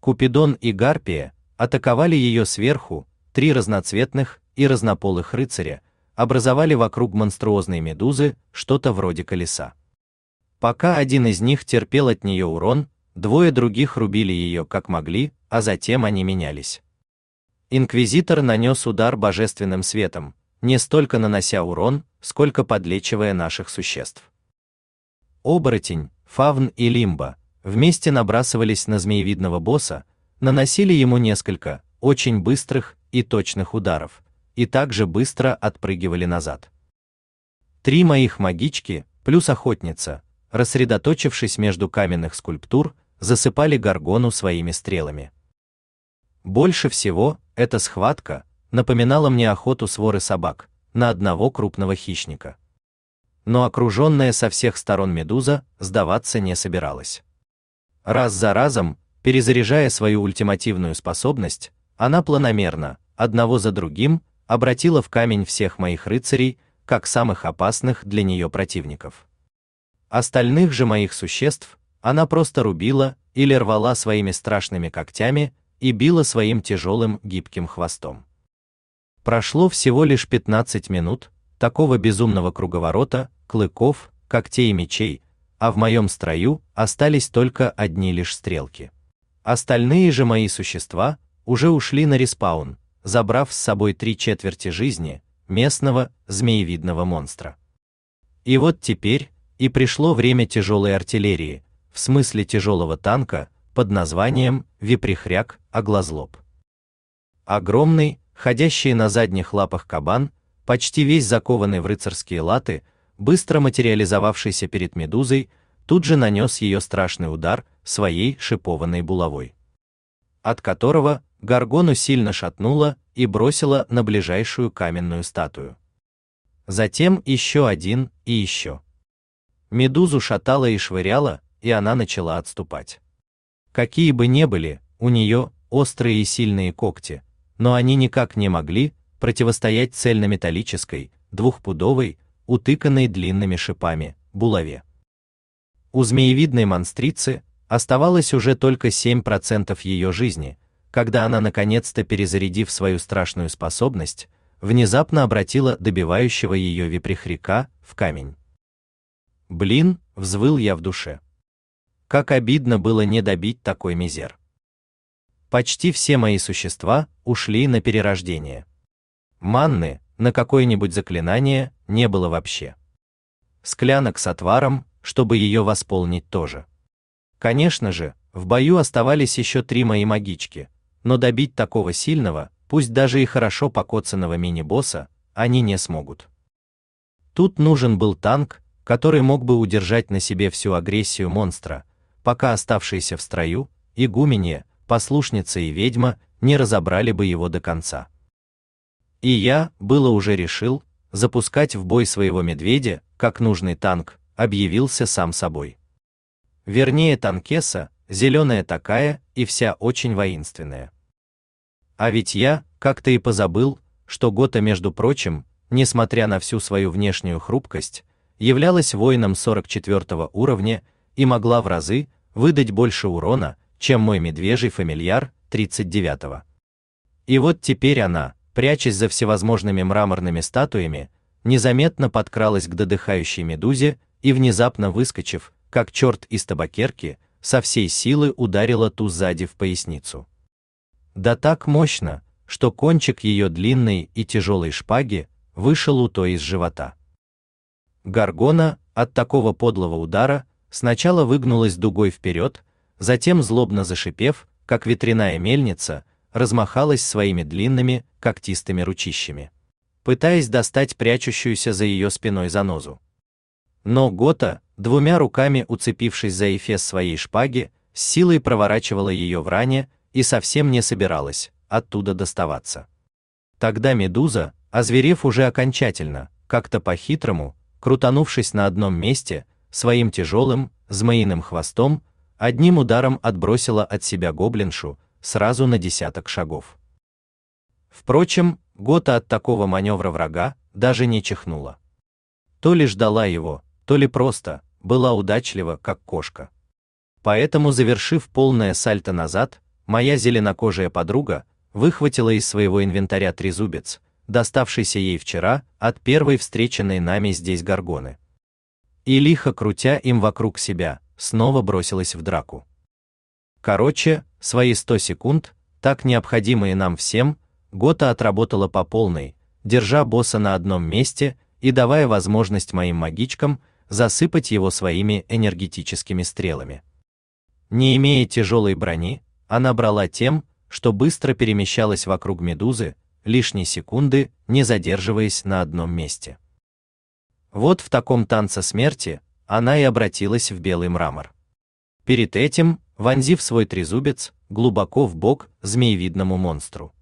Купидон и Гарпия атаковали ее сверху, три разноцветных и разнополых рыцаря образовали вокруг монструозной медузы что-то вроде колеса. Пока один из них терпел от нее урон, двое других рубили ее как могли, а затем они менялись. Инквизитор нанес удар божественным светом, не столько нанося урон, сколько подлечивая наших существ. Оборотень, фавн и лимба вместе набрасывались на змеевидного босса, наносили ему несколько очень быстрых и точных ударов, и также быстро отпрыгивали назад. Три моих магички плюс охотница, рассредоточившись между каменных скульптур, засыпали горгону своими стрелами. Больше всего эта схватка напоминала мне охоту своры собак на одного крупного хищника. Но окруженная со всех сторон медуза сдаваться не собиралась. Раз за разом, перезаряжая свою ультимативную способность, она планомерно, одного за другим, обратила в камень всех моих рыцарей, как самых опасных для нее противников. Остальных же моих существ она просто рубила или рвала своими страшными когтями и била своим тяжелым гибким хвостом. Прошло всего лишь 15 минут такого безумного круговорота, клыков, когтей и мечей, а в моем строю остались только одни лишь стрелки. Остальные же мои существа уже ушли на респаун, забрав с собой три четверти жизни местного змеевидного монстра. И вот теперь и пришло время тяжелой артиллерии, в смысле тяжелого танка под названием Виприхряк Оглозлоб. Огромный, ходящий на задних лапах кабан, почти весь закованный в рыцарские латы, быстро материализовавшийся перед медузой, тут же нанес ее страшный удар своей шипованной булавой, от которого Гаргону сильно шатнуло и бросило на ближайшую каменную статую. Затем еще один и еще. Медузу шатало и швыряло, и она начала отступать. Какие бы ни были у нее острые и сильные когти, но они никак не могли противостоять цельнометаллической, двухпудовой, утыканной длинными шипами, булаве. У змеевидной монстрицы оставалось уже только 7% ее жизни, когда она наконец-то перезарядив свою страшную способность, внезапно обратила добивающего ее виприхрика в камень. Блин, взвыл я в душе. Как обидно было не добить такой мизер. Почти все мои существа ушли на перерождение. Манны на какое-нибудь заклинание не было вообще. Склянок с отваром, чтобы ее восполнить тоже. Конечно же, в бою оставались еще три мои магички, но добить такого сильного, пусть даже и хорошо покоцанного мини-босса, они не смогут. Тут нужен был танк, который мог бы удержать на себе всю агрессию монстра, пока оставшиеся в строю, игуменья, послушница и ведьма не разобрали бы его до конца. И я, было уже решил, запускать в бой своего медведя, как нужный танк, объявился сам собой. Вернее, танкеса, зеленая такая и вся очень воинственная. А ведь я, как-то и позабыл, что Гота, между прочим, несмотря на всю свою внешнюю хрупкость, являлась воином 44 уровня и могла в разы выдать больше урона, чем мой медвежий фамильяр 39. -го. И вот теперь она, прячась за всевозможными мраморными статуями, незаметно подкралась к додыхающей медузе и внезапно выскочив, как черт из табакерки, со всей силы ударила ту сзади в поясницу. Да так мощно, что кончик ее длинной и тяжелой шпаги вышел у той из живота. Гаргона от такого подлого удара сначала выгнулась дугой вперед, затем злобно зашипев, как ветряная мельница, размахалась своими длинными когтистыми ручищами, пытаясь достать прячущуюся за ее спиной занозу. Но Гота, двумя руками уцепившись за эфес своей шпаги, с силой проворачивала ее в ране и совсем не собиралась оттуда доставаться. Тогда Медуза, озверев уже окончательно, как-то по-хитрому, крутанувшись на одном месте, своим тяжелым, змеиным хвостом, одним ударом отбросила от себя гоблиншу сразу на десяток шагов. Впрочем, Гота от такого маневра врага даже не чихнула. То ли ждала его, то ли просто была удачлива, как кошка. Поэтому, завершив полное сальто назад, моя зеленокожая подруга выхватила из своего инвентаря трезубец, доставшийся ей вчера от первой встреченной нами здесь горгоны. И лихо крутя им вокруг себя, снова бросилась в драку. Короче, свои 100 секунд, так необходимые нам всем, Гота отработала по полной, держа босса на одном месте и давая возможность моим магичкам засыпать его своими энергетическими стрелами. Не имея тяжелой брони, она брала тем, что быстро перемещалась вокруг медузы, лишние секунды не задерживаясь на одном месте. Вот в таком танце смерти она и обратилась в белый мрамор. Перед этим, вонзив свой трезубец глубоко в бок змеевидному монстру.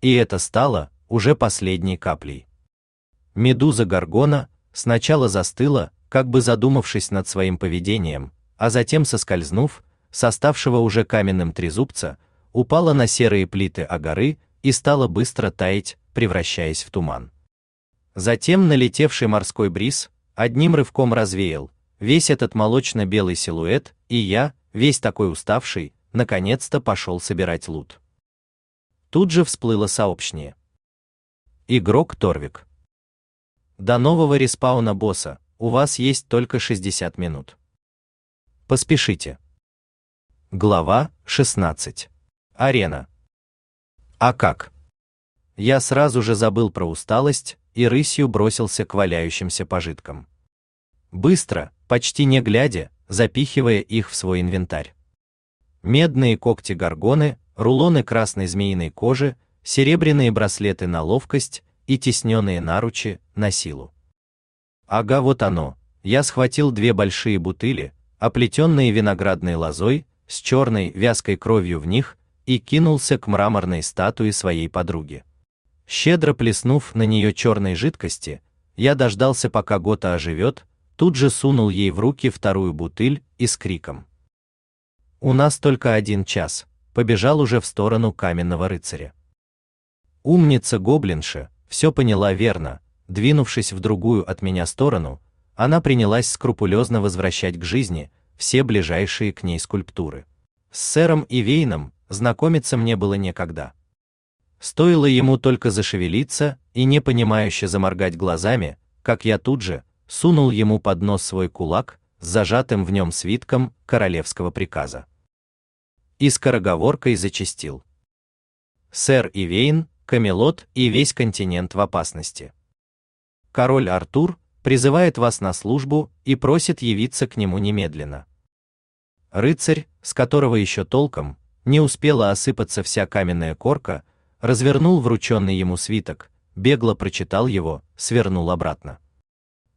И это стало уже последней каплей. Медуза Гаргона сначала застыла, как бы задумавшись над своим поведением, а затем соскользнув, с оставшего уже каменным трезубца, упала на серые плиты горы и стала быстро таять, превращаясь в туман. Затем налетевший морской бриз одним рывком развеял весь этот молочно-белый силуэт, и я, весь такой уставший, наконец-то пошел собирать лут. Тут же всплыло сообщение. Игрок Торвик. До нового респауна босса у вас есть только 60 минут. Поспешите. Глава 16. Арена. А как? Я сразу же забыл про усталость и рысью бросился к валяющимся пожиткам. Быстро, почти не глядя, запихивая их в свой инвентарь. Медные когти горгоны, рулоны красной змеиной кожи, серебряные браслеты на ловкость и тесненные наручи на силу. Ага, вот оно. Я схватил две большие бутыли, оплетенные виноградной лозой, с черной вязкой кровью в них, и кинулся к мраморной статуе своей подруги. Щедро плеснув на нее черной жидкости, я дождался, пока Гота оживет, тут же сунул ей в руки вторую бутыль и с криком: "У нас только один час!" побежал уже в сторону каменного рыцаря. Умница гоблинша все поняла верно, двинувшись в другую от меня сторону, она принялась скрупулезно возвращать к жизни все ближайшие к ней скульптуры. С сэром Ивейном знакомиться мне было некогда. Стоило ему только зашевелиться и непонимающе заморгать глазами, как я тут же сунул ему под нос свой кулак с зажатым в нем свитком королевского приказа. И скороговоркой зачастил. Сэр Ивейн, Камелот и весь континент в опасности. Король Артур призывает вас на службу и просит явиться к нему немедленно. Рыцарь, с которого еще толком не успела осыпаться вся каменная корка, развернул врученный ему свиток, бегло прочитал его, свернул обратно.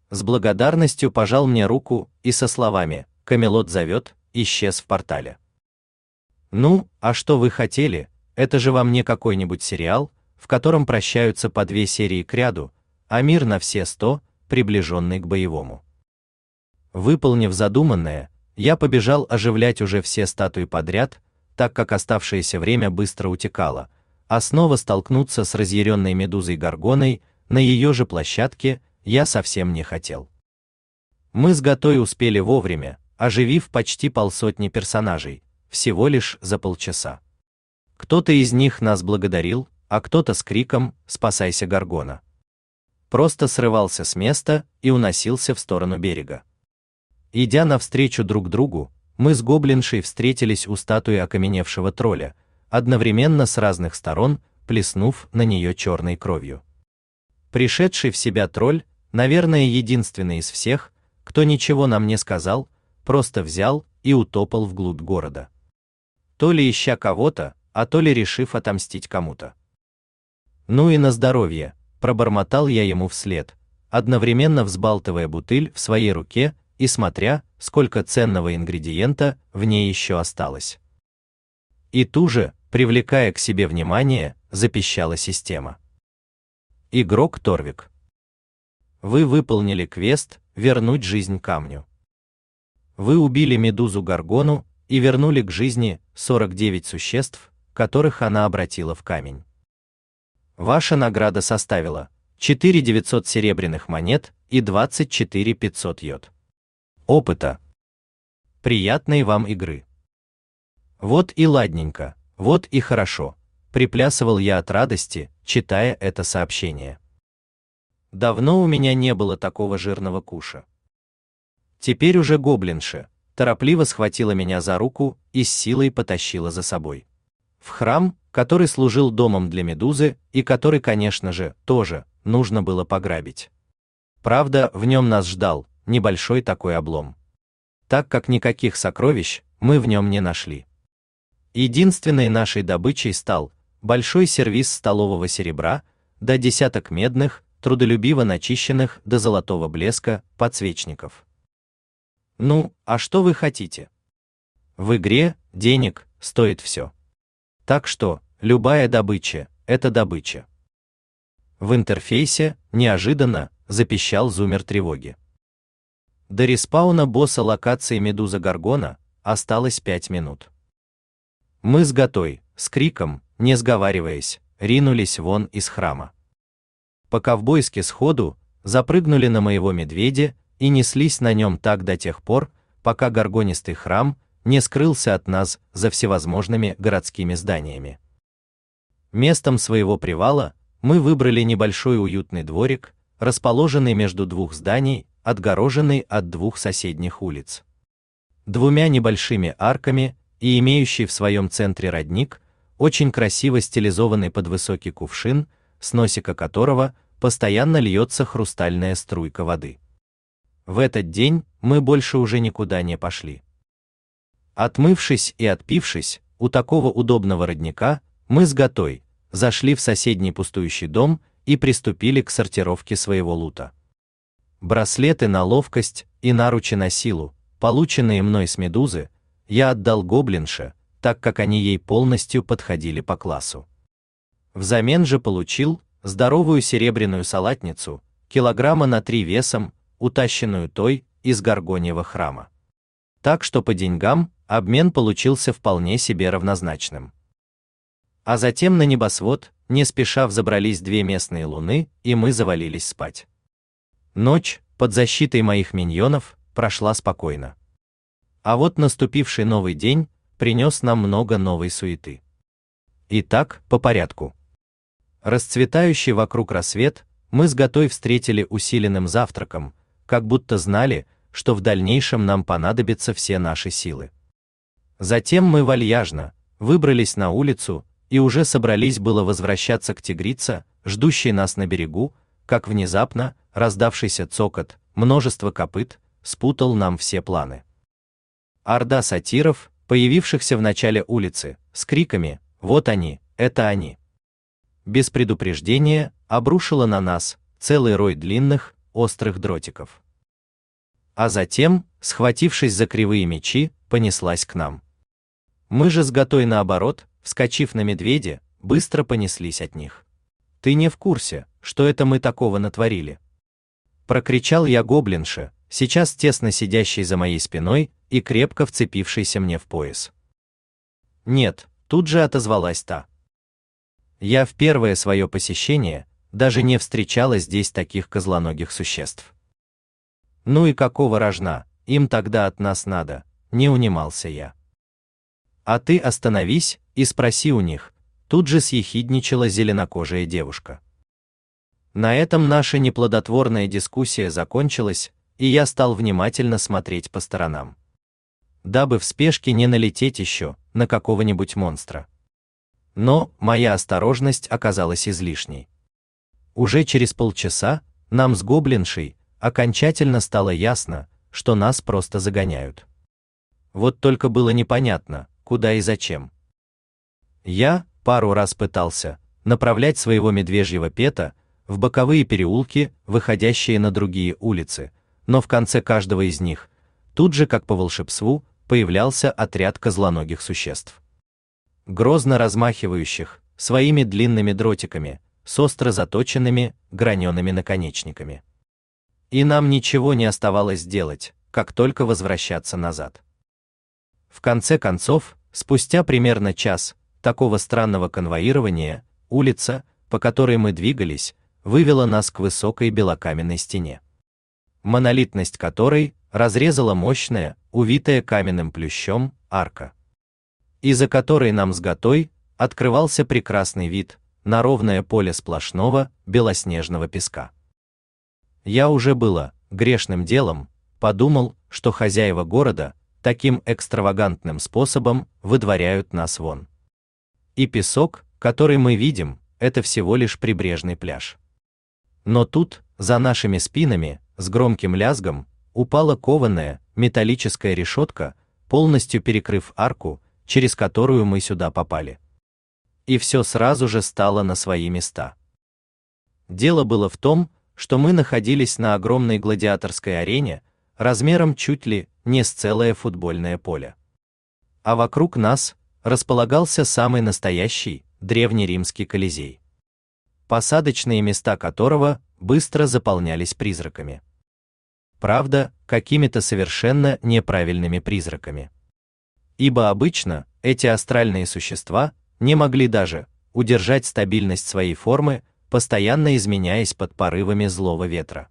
С благодарностью пожал мне руку и со словами «Камелот зовет» исчез в портале. Ну, а что вы хотели? Это же вам не какой-нибудь сериал, в котором прощаются по две серии к ряду, а мир на все сто, приближенный к боевому. Выполнив задуманное, я побежал оживлять уже все статуи подряд, так как оставшееся время быстро утекало, а снова столкнуться с разъяренной медузой Горгоной на ее же площадке я совсем не хотел. Мы с Готой успели вовремя, оживив почти полсотни персонажей, всего лишь за полчаса. Кто-то из них нас благодарил, а кто-то с криком «Спасайся, Горгона!» просто срывался с места и уносился в сторону берега. Идя навстречу друг другу, мы с гоблиншей встретились у статуи окаменевшего тролля, одновременно с разных сторон плеснув на нее черной кровью. Пришедший в себя тролль наверное, единственный из всех, кто ничего нам не сказал, просто взял и утопал вглубь города. То ли ища кого-то, а то ли решив отомстить кому-то. Ну и на здоровье, пробормотал я ему вслед, одновременно взбалтывая бутыль в своей руке и смотря, сколько ценного ингредиента в ней еще осталось. И ту же, привлекая к себе внимание, запищала система. Игрок Торвик. Вы выполнили квест «Вернуть жизнь камню». Вы убили медузу Гаргону и вернули к жизни 49 существ, которых она обратила в камень. Ваша награда составила 4900 серебряных монет и 24 500 йод. Опыта. Приятной вам игры. Вот и ладненько, вот и хорошо. Приплясывал я от радости, читая это сообщение. Давно у меня не было такого жирного куша. Теперь уже гоблинша торопливо схватила меня за руку и с силой потащила за собой. В храм, который служил домом для медузы и который, конечно же, тоже нужно было пограбить. Правда, в нем нас ждал небольшой такой облом. Так как никаких сокровищ мы в нем не нашли. Единственной нашей добычей стал большой сервиз столового серебра, до десяток медных, трудолюбиво начищенных до золотого блеска подсвечников. Ну, а что вы хотите? В игре денег стоит все. Так что любая добыча это добыча. В интерфейсе неожиданно запищал зумер тревоги. До респауна босса локации Медуза Гаргона осталось пять минут. Мы с Готой, с криком, не сговариваясь, ринулись вон из храма по-ковбойски сходу, запрыгнули на моего медведя и неслись на нем так до тех пор, пока горгонистый храм не скрылся от нас за всевозможными городскими зданиями. Местом своего привала мы выбрали небольшой уютный дворик, расположенный между двух зданий, отгороженный от двух соседних улиц. Двумя небольшими арками и имеющий в своем центре родник, очень красиво стилизованный под высокий кувшин, с носика которого постоянно льется хрустальная струйка воды. В этот день мы больше уже никуда не пошли. Отмывшись и отпившись, у такого удобного родника мы с Готой зашли в соседний пустующий дом и приступили к сортировке своего лута. Браслеты на ловкость и наручи на силу, полученные мной с медузы, я отдал гоблинше, так как они ей полностью подходили по классу. Взамен же получил здоровую серебряную салатницу, килограмма на три весом, утащенную той из Гаргоньего храма. Так что по деньгам обмен получился вполне себе равнозначным. А затем на небосвод, не спеша взобрались две местные луны, и мы завалились спать. Ночь, под защитой моих миньонов, прошла спокойно. А вот наступивший новый день принес нам много новой суеты. Итак, по порядку. Расцветающий вокруг рассвет мы с Готой встретили усиленным завтраком, как будто знали, что в дальнейшем нам понадобятся все наши силы. Затем мы вальяжно выбрались на улицу и уже собрались было возвращаться к тигрице, ждущей нас на берегу, как внезапно раздавшийся цокот, множество копыт, спутал нам все планы. Орда сатиров, появившихся в начале улицы, с криками «Вот они, это они!» Без предупреждения обрушила на нас целый рой длинных, острых дротиков. А затем, схватившись за кривые мечи, понеслась к нам. Мы же с Готой наоборот, вскочив на медведя, быстро понеслись от них. Ты не в курсе, что это мы такого натворили? Прокричал я гоблинше, сейчас тесно сидящий за моей спиной и крепко вцепившийся мне в пояс. Нет, тут же отозвалась та. Я в первое свое посещение даже не встречала здесь таких козлоногих существ. Ну и какого рожна, им тогда от нас надо, не унимался я. А ты остановись и спроси у них, тут же съехидничала зеленокожая девушка. На этом наша неплодотворная дискуссия закончилась, и я стал внимательно смотреть по сторонам. Дабы в спешке не налететь еще на какого-нибудь монстра. Но моя осторожность оказалась излишней. Уже через полчаса нам с гоблиншей окончательно стало ясно, что нас просто загоняют. Вот только было непонятно, куда и зачем. Я пару раз пытался направлять своего медвежьего пета в боковые переулки, выходящие на другие улицы, но в конце каждого из них, тут же как по волшебству, появлялся отряд козлоногих существ. Грозно размахивающих своими длинными дротиками, с остро заточенными, гранеными наконечниками. И нам ничего не оставалось делать, как только возвращаться назад. В конце концов, спустя примерно час такого странного конвоирования, улица, по которой мы двигались, вывела нас к высокой белокаменной стене. Монолитность которой разрезала мощная, увитая каменным плющом, арка. Из-за которой нам с Готой открывался прекрасный вид на ровное поле сплошного белоснежного песка. Я уже было грешным делом подумал, что хозяева города таким экстравагантным способом выдворяют нас вон. И песок, который мы видим, это всего лишь прибрежный пляж. Но тут, за нашими спинами, с громким лязгом, упала кованая металлическая решетка, полностью перекрыв арку, через которую мы сюда попали. И все сразу же стало на свои места. Дело было в том, что мы находились на огромной гладиаторской арене, размером чуть ли не с целое футбольное поле. А вокруг нас располагался самый настоящий древнеримский колизей, посадочные места которого быстро заполнялись призраками. Правда, какими-то совершенно неправильными призраками. Ибо обычно эти астральные существа не могли даже удержать стабильность своей формы, постоянно изменяясь под порывами злого ветра.